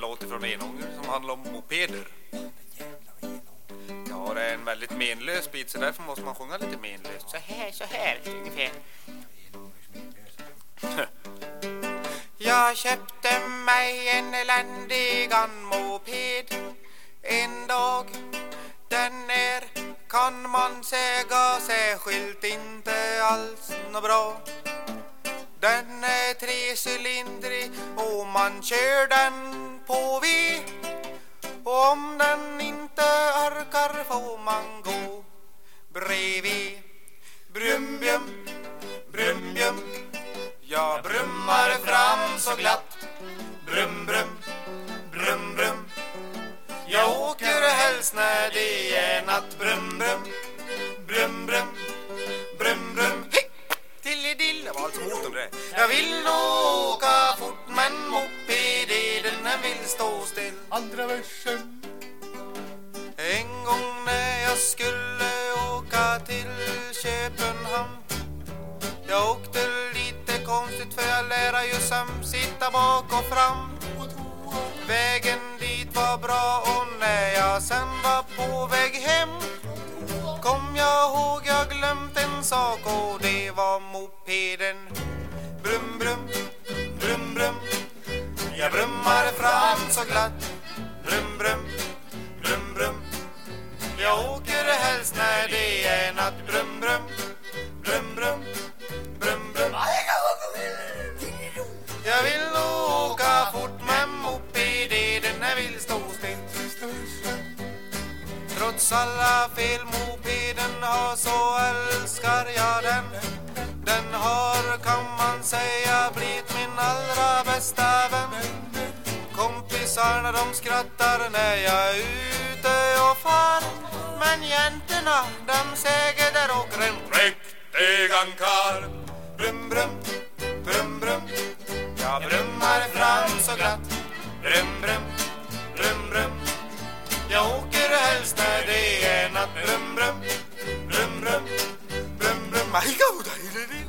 en låt från Enånger som handlar om mopeder. Ja, det är en väldigt menlös bit så därför måste man sjunga lite menlöst. Så här, så här ungefär. Jag köpte mig en eländigan moped en dag. Den är, kan man säga, särskilt inte alls nå bra. Är trecylindrig och man kör den på V. Och om den inte orkar får man gå bredvid. Brum, brum, brum, brum. Jag brummar fram så glatt. Brum, brum, brum, brum. Jag åker helst när det är natt. Brum, brum, brum, stå still. Andra versen. En gång när jag skulle åka till Köpenhamn Jag åkte lite konstigt för jag lärde ju som sitta bak och fram Vägen dit var bra och när jag sen var på väg hem Kom jag ihåg jag glömt en sak och det var mopeden Jag fram så glatt. Brum brum, brum brum. Jag åker helst när det är natt. Brum brum, brum brum, brum brum. Jag vill åka fort med mopeden Jag vill stå still. Trots alla fel mopeden har så älskar jag den. Den har kan man säga blivit min allra bästa de skrattar när jag är ute och far. Men jäntorna de säger där åker en präktig ankar! Brum brum, brum brum. Jag brummar fram så glatt. Brum brum, brum brum. Jag åker helst när det är natt Brum brum, brum brum, brum. Brum Aj, god.